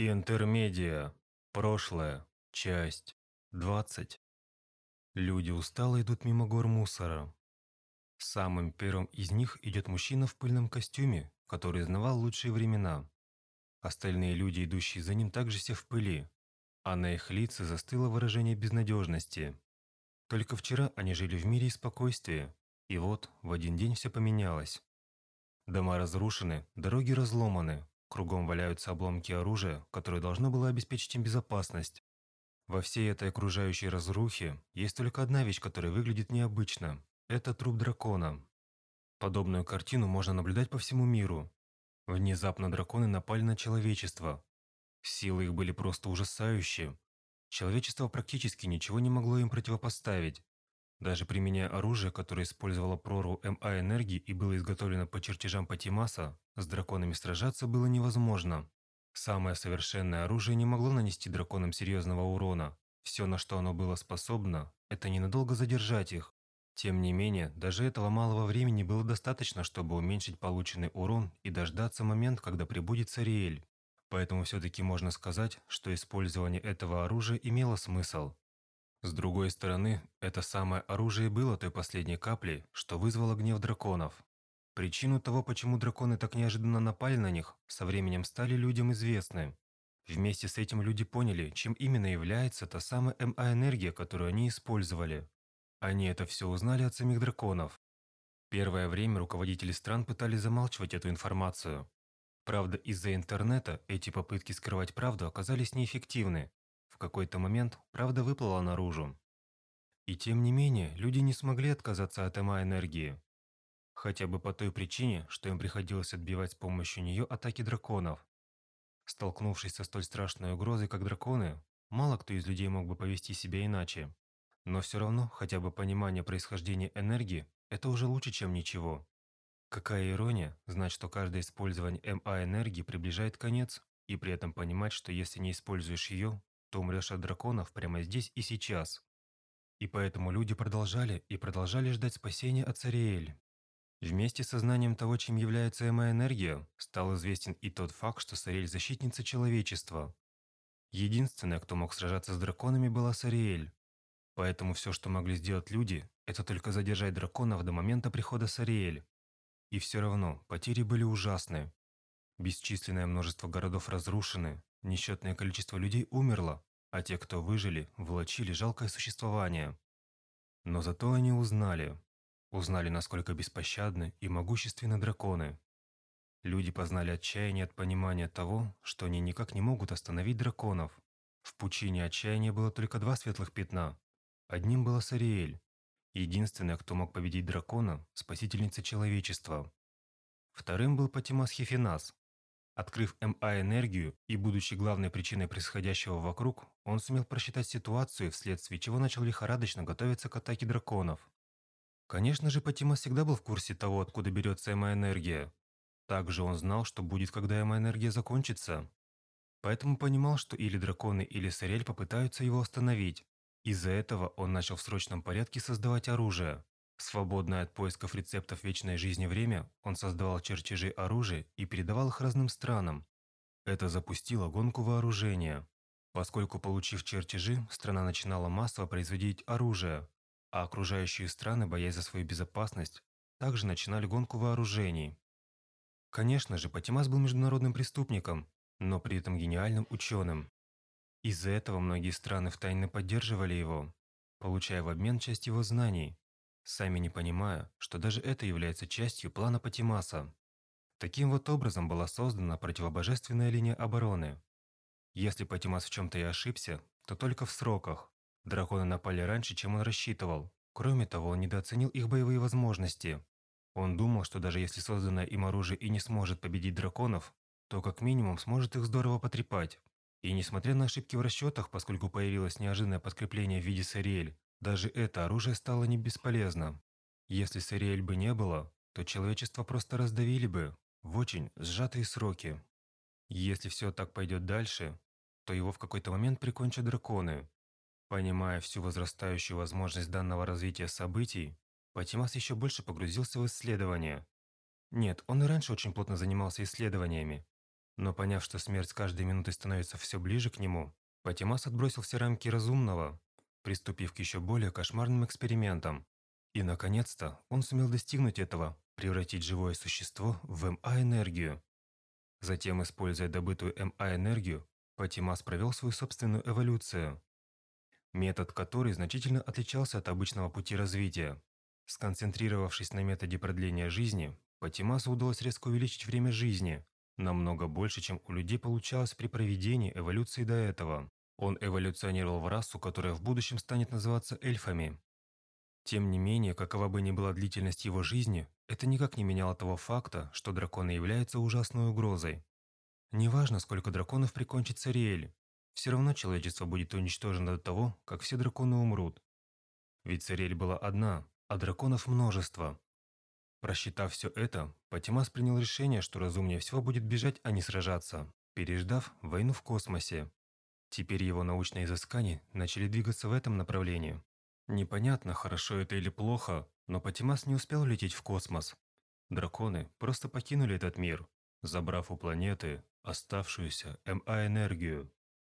Интермедиа. Прошлое. Часть. 20. Люди устало идут мимо гор мусора. Самым первым из них идет мужчина в пыльном костюме, который знавал лучшие времена. Остальные люди, идущие за ним, также все в пыли, а на их лице застыло выражение безнадежности. Только вчера они жили в мире и спокойствии, и вот в один день все поменялось. Дома разрушены, дороги разломаны, Кругом валяются обломки оружия, которое должно было обеспечить им безопасность. Во всей этой окружающей разрухе есть только одна вещь, которая выглядит необычно. Это труп дракона. Подобную картину можно наблюдать по всему миру. Внезапно драконы напали на человечество. Силы их были просто ужасающие. Человечество практически ничего не могло им противопоставить. Даже применяя оружие, которое использовало прорву МА энергии и было изготовлено по чертежам Патимаса, с драконами сражаться было невозможно. Самое совершенное оружие не могло нанести драконам серьезного урона. Все, на что оно было способно, это ненадолго задержать их. Тем не менее, даже этого малого времени было достаточно, чтобы уменьшить полученный урон и дождаться момента, когда прибудет Сариэль. Поэтому все-таки можно сказать, что использование этого оружия имело смысл. С другой стороны, это самое оружие было той последней каплей, что вызвало гнев драконов. Причину того, почему драконы так неожиданно напали на них, со временем стали людям известны. Вместе с этим люди поняли, чем именно является та самая МА-энергия, которую они использовали. Они это все узнали от самих драконов. Первое время руководители стран пытались замалчивать эту информацию. Правда, из-за интернета эти попытки скрывать правду оказались неэффективны, в какой-то момент правда выплыла наружу. И тем не менее, люди не смогли отказаться от эма энергии. Хотя бы по той причине, что им приходилось отбивать с помощью нее атаки драконов. Столкнувшись со столь страшной угрозой, как драконы, мало кто из людей мог бы повести себя иначе. Но все равно, хотя бы понимание происхождения энергии – это уже лучше, чем ничего. Какая ирония, знать, что каждое использование МА энергии приближает конец, и при этом понимать, что если не используешь ее, то умрешь от драконов прямо здесь и сейчас. И поэтому люди продолжали и продолжали ждать спасения от Цариэль. Вместе с сознанием того, чем является эмо-энергия, стал известен и тот факт, что Сариэль – защитница человечества. Единственная, кто мог сражаться с драконами, была Сариэль. Поэтому все, что могли сделать люди, это только задержать драконов до момента прихода Сариэль. И все равно, потери были ужасны. Бесчисленное множество городов разрушены, Несчетное количество людей умерло, а те, кто выжили, влачили жалкое существование. Но зато они узнали. Узнали, насколько беспощадны и могущественны драконы. Люди познали отчаяние от понимания того, что они никак не могут остановить драконов. В пучине отчаяния было только два светлых пятна. Одним была Сариэль, единственная, кто мог победить дракона, спасительница человечества. Вторым был Патимас Хефинас, Открыв МА-энергию и будучи главной причиной происходящего вокруг, он сумел просчитать ситуацию, вследствие чего начал лихорадочно готовиться к атаке драконов. Конечно же, Патима всегда был в курсе того, откуда берется МА-энергия. Также он знал, что будет, когда МА-энергия закончится. Поэтому понимал, что или драконы, или Сарель попытаются его остановить. Из-за этого он начал в срочном порядке создавать оружие. Свободное от поисков рецептов вечной жизни время, он создавал чертежи оружия и передавал их разным странам. Это запустило гонку вооружения. Поскольку, получив чертежи, страна начинала массово производить оружие, а окружающие страны, боясь за свою безопасность, также начинали гонку вооружений. Конечно же, Патимас был международным преступником, но при этом гениальным ученым. Из-за этого многие страны втайне поддерживали его, получая в обмен часть его знаний, сами не понимая, что даже это является частью плана Патимаса. Таким вот образом была создана противобожественная линия обороны. Если Патимас в чем-то и ошибся, то только в сроках. Драконы напали раньше, чем он рассчитывал. Кроме того, он недооценил их боевые возможности. Он думал, что даже если созданное им оружие и не сможет победить драконов, то как минимум сможет их здорово потрепать. И несмотря на ошибки в расчетах, поскольку появилось неожиданное подкрепление в виде Сариэль, даже это оружие стало не бесполезно. Если Сариэль бы не было, то человечество просто раздавили бы в очень сжатые сроки. Если все так пойдет дальше, то его в какой-то момент прикончат драконы. Понимая всю возрастающую возможность данного развития событий, Патимас еще больше погрузился в исследования. Нет, он и раньше очень плотно занимался исследованиями. Но поняв, что смерть с каждой минутой становится все ближе к нему, Патимас отбросил все рамки разумного, приступив к еще более кошмарным экспериментам. И, наконец-то, он сумел достигнуть этого, превратить живое существо в МА-энергию. Затем, используя добытую МА-энергию, Патимас провел свою собственную эволюцию. Метод который значительно отличался от обычного пути развития. Сконцентрировавшись на методе продления жизни, Патимасу удалось резко увеличить время жизни, намного больше, чем у людей получалось при проведении эволюции до этого. Он эволюционировал в расу, которая в будущем станет называться эльфами. Тем не менее, какова бы ни была длительность его жизни, это никак не меняло того факта, что драконы являются ужасной угрозой. Неважно, сколько драконов прикончит Цариэль, все равно человечество будет уничтожено до того, как все драконы умрут. Ведь Цариэль была одна, а драконов множество. Просчитав все это, Патимас принял решение, что разумнее всего будет бежать, а не сражаться, переждав войну в космосе. Теперь его научные изыскания начали двигаться в этом направлении. Непонятно, хорошо это или плохо, но Патимас не успел лететь в космос. Драконы просто покинули этот мир, забрав у планеты оставшуюся МА-энергию.